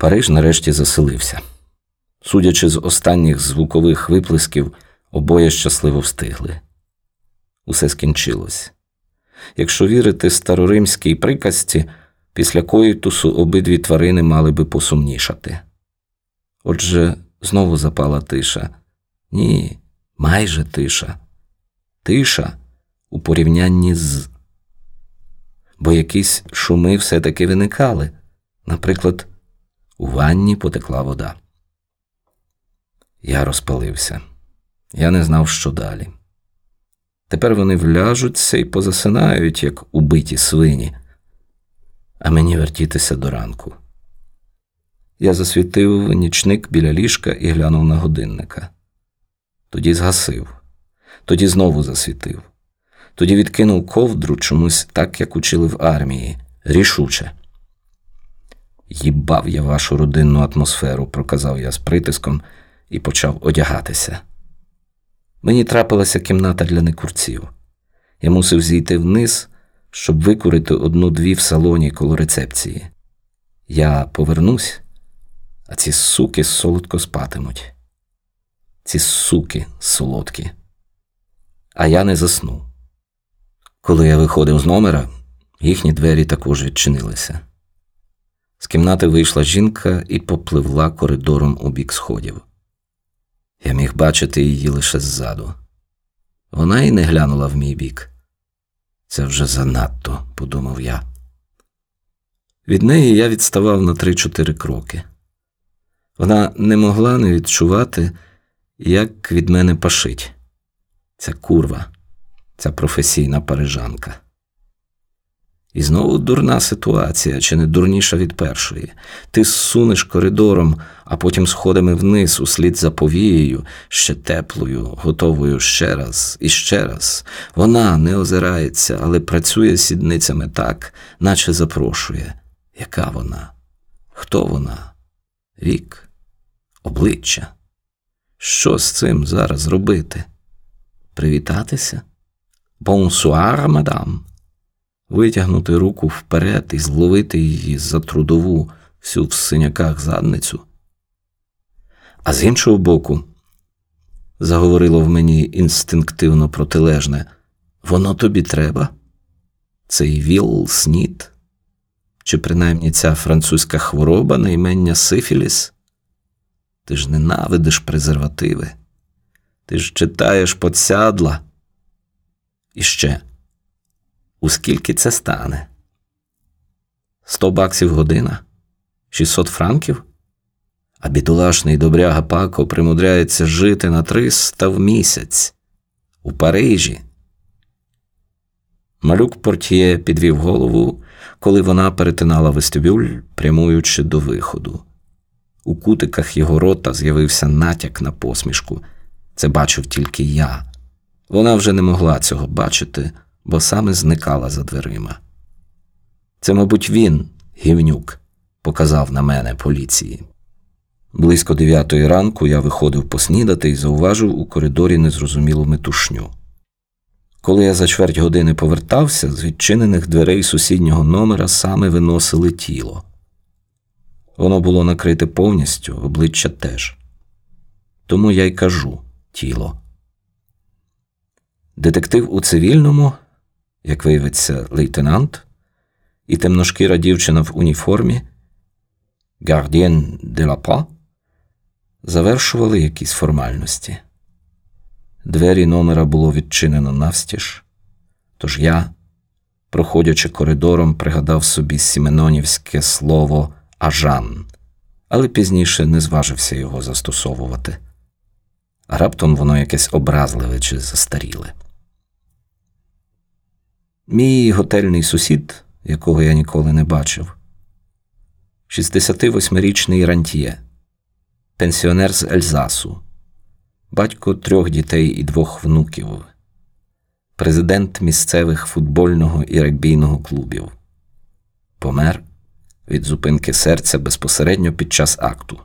Париж нарешті заселився. Судячи з останніх звукових виплесків, обоє щасливо встигли. Усе скінчилось. Якщо вірити староримській приказці, після коїтусу обидві тварини мали би посумнішати. Отже, знову запала тиша. Ні, майже тиша. Тиша у порівнянні з. Бо якісь шуми все-таки виникали. Наприклад, у ванні потекла вода. Я розпалився. Я не знав, що далі. Тепер вони вляжуться і позасинають, як убиті свині, а мені вертітися до ранку. Я засвітив нічник біля ліжка і глянув на годинника. Тоді згасив, тоді знову засвітив, тоді відкинув ковдру чомусь так, як учили в армії, рішуче. Їбав я вашу родинну атмосферу, проказав я з притиском і почав одягатися. Мені трапилася кімната для некурців. Я мусив зійти вниз, щоб викурити одну-дві в салоні коло рецепції. Я повернусь, а ці суки солодко спатимуть. Ці суки солодкі. А я не засну. Коли я виходив з номера, їхні двері також відчинилися. З кімнати вийшла жінка і попливла коридором у бік сходів. Я міг бачити її лише ззаду. Вона й не глянула в мій бік. Це вже занадто, подумав я. Від неї я відставав на три-чотири кроки. Вона не могла не відчувати, як від мене пашить. Ця курва, ця професійна парижанка. І знову дурна ситуація, чи не дурніша від першої. Ти сунеш коридором, а потім сходами вниз, услід за повією, ще теплою, готовою ще раз і ще раз. Вона не озирається, але працює сідницями так, наче запрошує. Яка вона? Хто вона? Вік, обличчя. Що з цим зараз робити? Привітатися? Bonsoir, madame витягнути руку вперед і зловити її за трудову всю в синяках задницю. А з іншого боку, заговорило в мені інстинктивно протилежне, воно тобі треба. Цей віл снід, чи принаймні ця французька хвороба на імення Сифіліс. Ти ж ненавидиш презервативи, ти ж читаєш подсядла. І ще. У скільки це стане? Сто баксів година? 600 франків? А бідолашний добряга Пако примудряється жити на 300 в місяць у Парижі. Малюк портьє підвів голову, коли вона перетинала вестибюль, прямуючи до виходу. У кутиках його рота з'явився натяк на посмішку. Це бачив тільки я. Вона вже не могла цього бачити бо саме зникала за дверима. Це, мабуть, він, гівнюк, показав на мене поліції. Близько дев'ятої ранку я виходив поснідати і зауважив у коридорі незрозумілу метушню. Коли я за чверть години повертався, з відчинених дверей сусіднього номера саме виносили тіло. Воно було накрите повністю, обличчя теж. Тому я й кажу тіло. Детектив у цивільному як виявиться, лейтенант і темношкіра дівчина в уніформі Гардіен де ла Па завершували якісь формальності. Двері номера було відчинено навстіж, тож я, проходячи коридором, пригадав собі сіменонівське слово ажан, але пізніше не зважився його застосовувати. А раптом воно якесь образливе чи застаріле. Мій готельний сусід, якого я ніколи не бачив, 68-річний рантіє, пенсіонер з Ельзасу, батько трьох дітей і двох внуків, президент місцевих футбольного і регбійного клубів, помер від зупинки серця безпосередньо під час акту.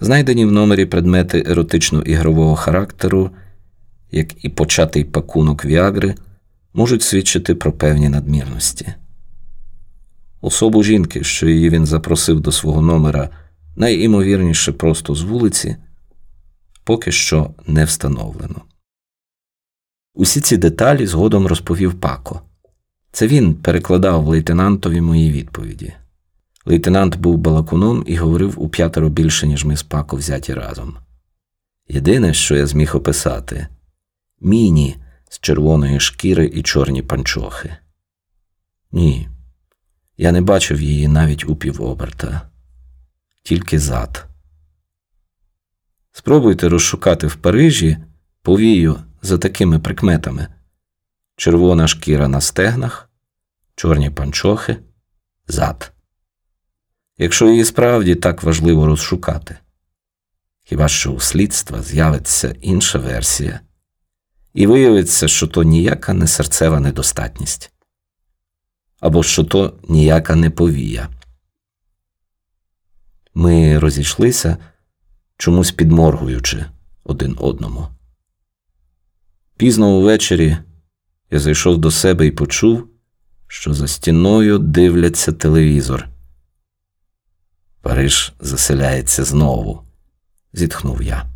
Знайдені в номері предмети еротично ігрового характеру, як і початий пакунок Віагри – можуть свідчити про певні надмірності. Особу жінки, що її він запросив до свого номера, найімовірніше просто з вулиці, поки що не встановлено. Усі ці деталі згодом розповів Пако. Це він перекладав лейтенантові мої відповіді. Лейтенант був балакуном і говорив у п'ятеро більше, ніж ми з Пако взяті разом. Єдине, що я зміг описати міні з червоної шкіри і чорні панчохи. Ні, я не бачив її навіть у півоберта, тільки зад. Спробуйте розшукати в Парижі повію за такими прикметами червона шкіра на стегнах, чорні панчохи, зад. Якщо її справді так важливо розшукати, хіба що у слідства з'явиться інша версія, і виявиться, що то ніяка не серцева недостатність, або що то ніяка не повія. Ми розійшлися, чомусь підморгуючи один одному. Пізно увечері я зайшов до себе і почув, що за стіною дивляться телевізор. Париж заселяється знову, зітхнув я.